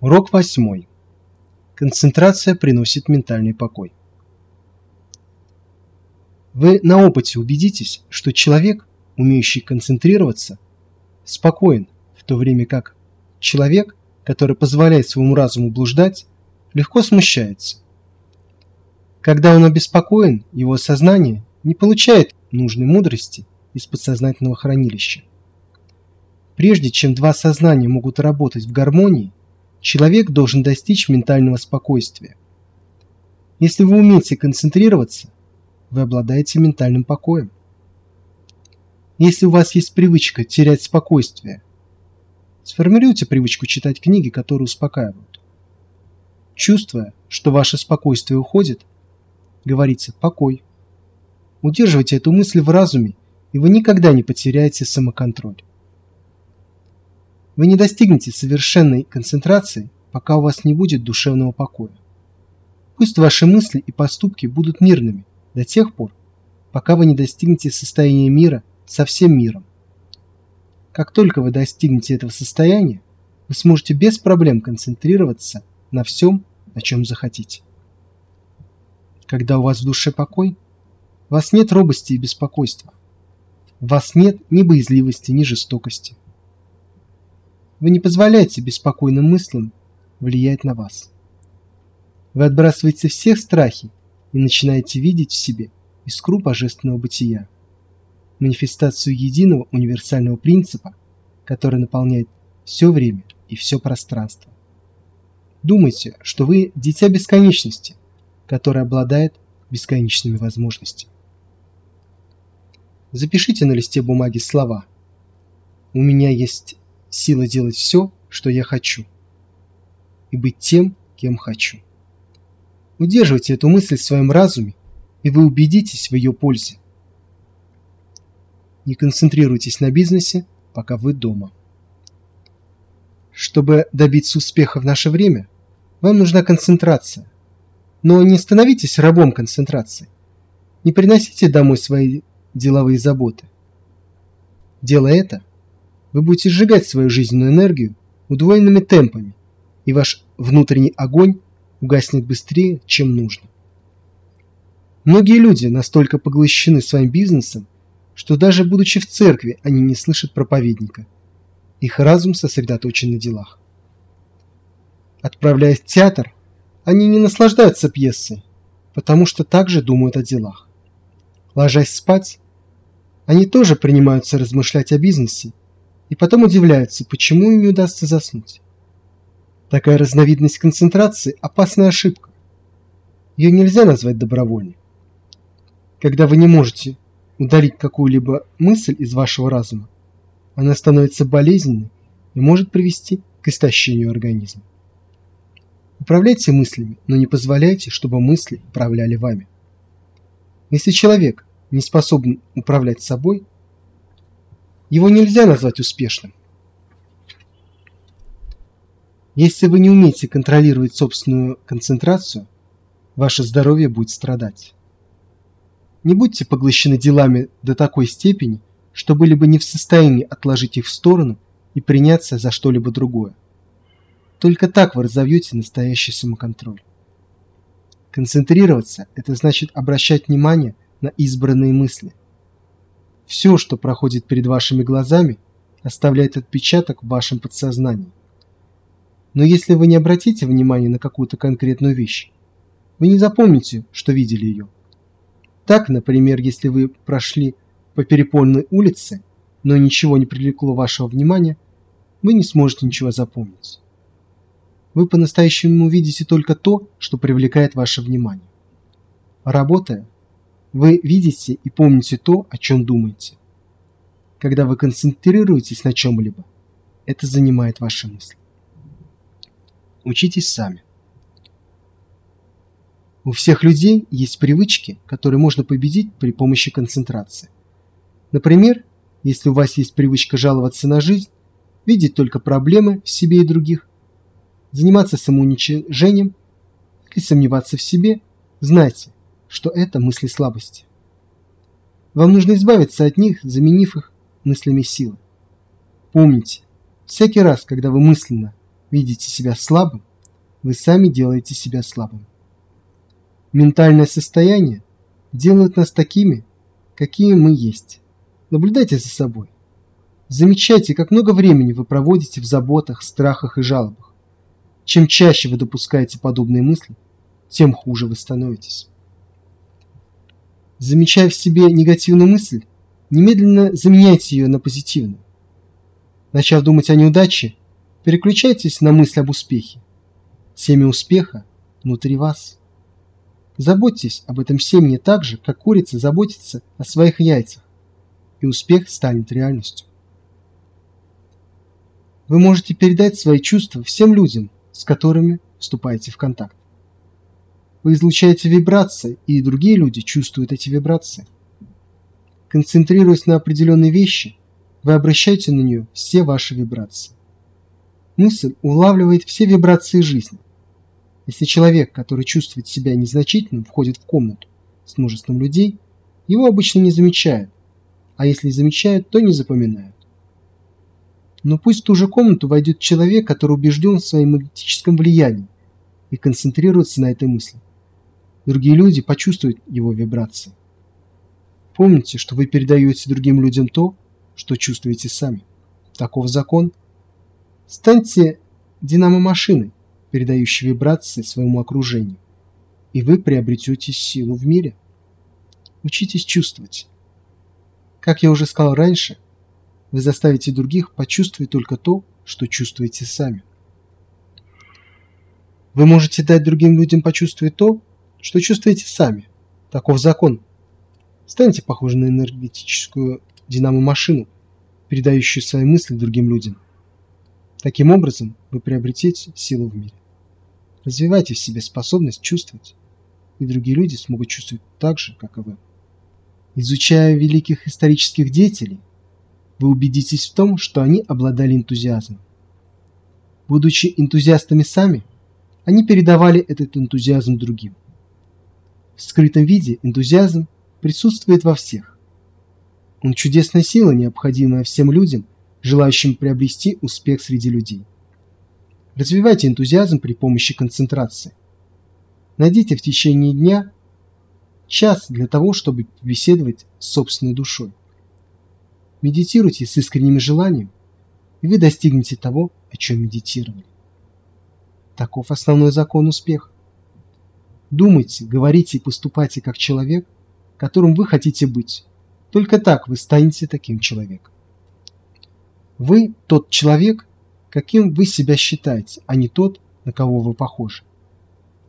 Урок восьмой. Концентрация приносит ментальный покой. Вы на опыте убедитесь, что человек, умеющий концентрироваться, спокоен, в то время как человек, который позволяет своему разуму блуждать, легко смущается. Когда он обеспокоен, его сознание не получает нужной мудрости из подсознательного хранилища. Прежде чем два сознания могут работать в гармонии, человек должен достичь ментального спокойствия. Если вы умеете концентрироваться, вы обладаете ментальным покоем. Если у вас есть привычка терять спокойствие, сформируйте привычку читать книги, которые успокаивают. Чувствуя, что ваше спокойствие уходит, говорите «покой». Удерживайте эту мысль в разуме, и вы никогда не потеряете самоконтроль. Вы не достигнете совершенной концентрации, пока у вас не будет душевного покоя. Пусть ваши мысли и поступки будут мирными до тех пор, пока вы не достигнете состояния мира со всем миром. Как только вы достигнете этого состояния, вы сможете без проблем концентрироваться на всем, на чем захотите. Когда у вас в душе покой, у вас нет робости и беспокойства. У вас нет ни боязливости, ни жестокости. Вы не позволяете беспокойным мыслям влиять на вас. Вы отбрасываете все страхи и начинаете видеть в себе искру божественного бытия, манифестацию единого универсального принципа, который наполняет все время и все пространство. Думайте, что вы дитя бесконечности, которое обладает бесконечными возможностями. Запишите на листе бумаги слова «У меня есть сила делать все, что я хочу, и быть тем, кем хочу. Удерживайте эту мысль в своем разуме, и вы убедитесь в ее пользе. Не концентрируйтесь на бизнесе, пока вы дома. Чтобы добиться успеха в наше время, вам нужна концентрация. Но не становитесь рабом концентрации. Не приносите домой свои деловые заботы. Делая это, вы будете сжигать свою жизненную энергию удвоенными темпами, и ваш внутренний огонь угаснет быстрее, чем нужно. Многие люди настолько поглощены своим бизнесом, что даже будучи в церкви, они не слышат проповедника. Их разум сосредоточен на делах. Отправляясь в театр, они не наслаждаются пьесой, потому что также думают о делах. Ложась спать, они тоже принимаются размышлять о бизнесе и потом удивляются, почему им не удастся заснуть. Такая разновидность концентрации – опасная ошибка. Ее нельзя назвать добровольной. Когда вы не можете удалить какую-либо мысль из вашего разума, она становится болезненной и может привести к истощению организма. Управляйте мыслями, но не позволяйте, чтобы мысли управляли вами. Если человек не способен управлять собой, его нельзя назвать успешным. Если вы не умеете контролировать собственную концентрацию, ваше здоровье будет страдать. Не будьте поглощены делами до такой степени, что были бы не в состоянии отложить их в сторону и приняться за что-либо другое. Только так вы разовьете настоящий самоконтроль. Концентрироваться – это значит обращать внимание на избранные мысли, все, что проходит перед вашими глазами, оставляет отпечаток в вашем подсознании. Но если вы не обратите внимания на какую-то конкретную вещь, вы не запомните, что видели ее. Так, например, если вы прошли по переполненной улице, но ничего не привлекло вашего внимания, вы не сможете ничего запомнить. Вы по-настоящему видите только то, что привлекает ваше внимание. Работая, вы видите и помните то, о чем думаете. Когда вы концентрируетесь на чем-либо, это занимает ваши мысли. Учитесь сами. У всех людей есть привычки, которые можно победить при помощи концентрации. Например, если у вас есть привычка жаловаться на жизнь, видеть только проблемы в себе и других, заниматься самоуничижением или сомневаться в себе, знайте, что это мысли слабости. Вам нужно избавиться от них, заменив их мыслями силы. Помните, всякий раз, когда вы мысленно видите себя слабым, вы сами делаете себя слабым. Ментальное состояние делает нас такими, какими мы есть. Наблюдайте за собой. Замечайте, как много времени вы проводите в заботах, страхах и жалобах. Чем чаще вы допускаете подобные мысли, тем хуже вы становитесь. Замечая в себе негативную мысль, немедленно заменяйте ее на позитивную. Начав думать о неудаче, переключайтесь на мысль об успехе. Семя успеха внутри вас. Заботьтесь об этом семени так же, как курица заботится о своих яйцах, и успех станет реальностью. Вы можете передать свои чувства всем людям, с которыми вступаете в контакт. Вы излучаете вибрации, и другие люди чувствуют эти вибрации. Концентрируясь на определенной вещи, вы обращаете на нее все ваши вибрации. Мысль улавливает все вибрации жизни. Если человек, который чувствует себя незначительным, входит в комнату с множеством людей, его обычно не замечают, а если и замечают, то не запоминают. Но пусть в ту же комнату войдет человек, который убежден в своем магнетическом влиянии и концентрируется на этой мысли. Другие люди почувствуют его вибрации. Помните, что вы передаете другим людям то, что чувствуете сами. Таков закон. Станьте динамо-машиной, передающей вибрации своему окружению, и вы приобретете силу в мире. Учитесь чувствовать. Как я уже сказал раньше, вы заставите других почувствовать только то, что чувствуете сами. Вы можете дать другим людям почувствовать то, что чувствуете сами. Таков закон. Станьте похожи на энергетическую динамо-машину, передающую свои мысли другим людям. Таким образом, вы приобретете силу в мире. Развивайте в себе способность чувствовать, и другие люди смогут чувствовать так же, как и вы. Изучая великих исторических деятелей, вы убедитесь в том, что они обладали энтузиазмом. Будучи энтузиастами сами, они передавали этот энтузиазм другим. В скрытом виде энтузиазм присутствует во всех. Он чудесная сила, необходимая всем людям, желающим приобрести успех среди людей. Развивайте энтузиазм при помощи концентрации. Найдите в течение дня час для того, чтобы беседовать с собственной душой. Медитируйте с искренним желанием, и вы достигнете того, о чем медитировали. Таков основной закон успеха. Думайте, говорите и поступайте как человек, которым вы хотите быть. Только так вы станете таким человеком. Вы тот человек, каким вы себя считаете, а не тот, на кого вы похожи.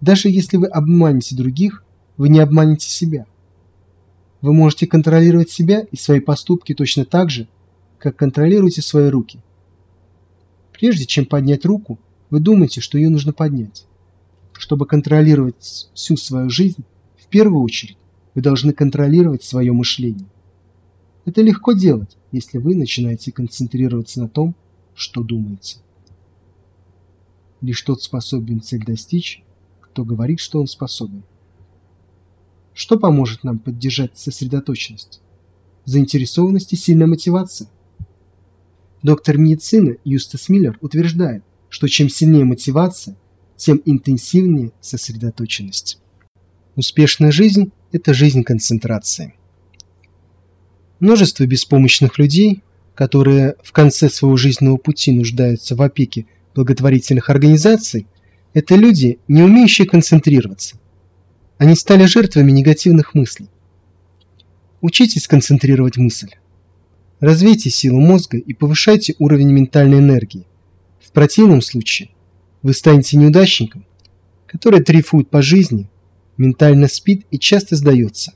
Даже если вы обманете других, вы не обманете себя. Вы можете контролировать себя и свои поступки точно так же, как контролируете свои руки. Прежде чем поднять руку, вы думаете, что ее нужно поднять. Чтобы контролировать всю свою жизнь, в первую очередь вы должны контролировать свое мышление. Это легко делать, если вы начинаете концентрироваться на том, что думаете. Лишь тот способен цель достичь, кто говорит, что он способен. Что поможет нам поддержать сосредоточенность? Заинтересованность и сильная мотивация. Доктор медицины Юстас Миллер утверждает, что чем сильнее мотивация, тем интенсивнее сосредоточенность. Успешная жизнь – это жизнь концентрации. Множество беспомощных людей, которые в конце своего жизненного пути нуждаются в опеке благотворительных организаций, это люди, не умеющие концентрироваться. Они стали жертвами негативных мыслей. Учитесь концентрировать мысль. Развейте силу мозга и повышайте уровень ментальной энергии. В противном случае вы станете неудачником, который трифует по жизни, ментально спит и часто сдается.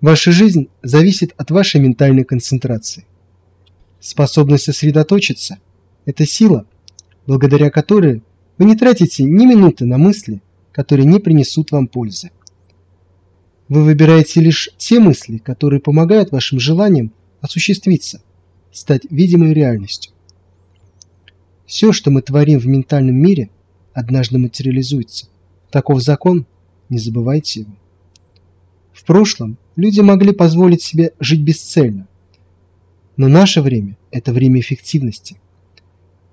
Ваша жизнь зависит от вашей ментальной концентрации. Способность сосредоточиться – это сила, благодаря которой вы не тратите ни минуты на мысли, которые не принесут вам пользы. Вы выбираете лишь те мысли, которые помогают вашим желаниям осуществиться, стать видимой реальностью. Все, что мы творим в ментальном мире, однажды материализуется. Таков закон, не забывайте его. В прошлом люди могли позволить себе жить бесцельно, но наше время – это время эффективности.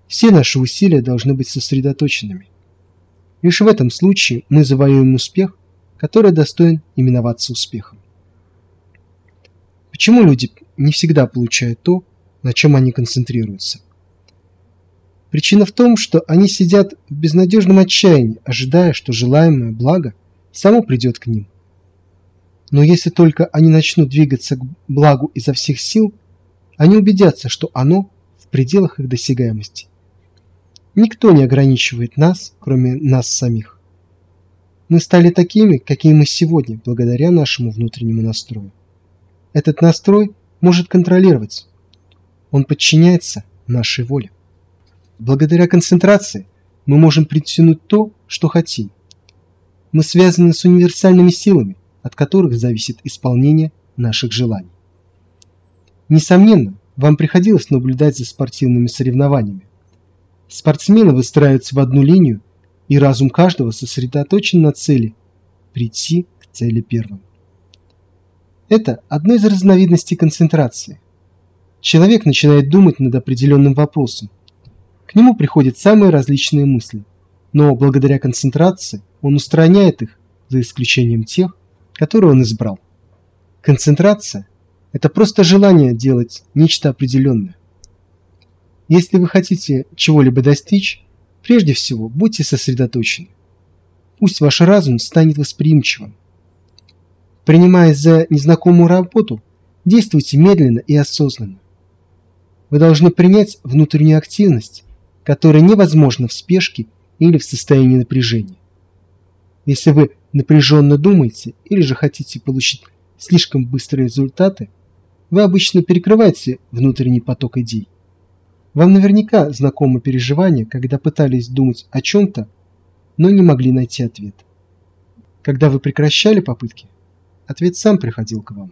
Все наши усилия должны быть сосредоточенными. Лишь в этом случае мы завоюем успех, который достоин именоваться успехом. Почему люди не всегда получают то, на чем они концентрируются? Причина в том, что они сидят в безнадежном отчаянии, ожидая, что желаемое благо само придет к ним. Но если только они начнут двигаться к благу изо всех сил, они убедятся, что оно в пределах их досягаемости. Никто не ограничивает нас, кроме нас самих. Мы стали такими, какие мы сегодня, благодаря нашему внутреннему настрою. Этот настрой может контролировать. Он подчиняется нашей воле. Благодаря концентрации мы можем притянуть то, что хотим. Мы связаны с универсальными силами, от которых зависит исполнение наших желаний. Несомненно, вам приходилось наблюдать за спортивными соревнованиями. Спортсмены выстраиваются в одну линию, и разум каждого сосредоточен на цели – прийти к цели первым. Это одна из разновидностей концентрации. Человек начинает думать над определенным вопросом, к нему приходят самые различные мысли, но благодаря концентрации он устраняет их, за исключением тех, которые он избрал. Концентрация – это просто желание делать нечто определенное. Если вы хотите чего-либо достичь, прежде всего будьте сосредоточены. Пусть ваш разум станет восприимчивым. Принимаясь за незнакомую работу, действуйте медленно и осознанно. Вы должны принять внутреннюю активность которое невозможно в спешке или в состоянии напряжения. Если вы напряженно думаете или же хотите получить слишком быстрые результаты, вы обычно перекрываете внутренний поток идей. Вам наверняка знакомо переживание, когда пытались думать о чем-то, но не могли найти ответ. Когда вы прекращали попытки, ответ сам приходил к вам.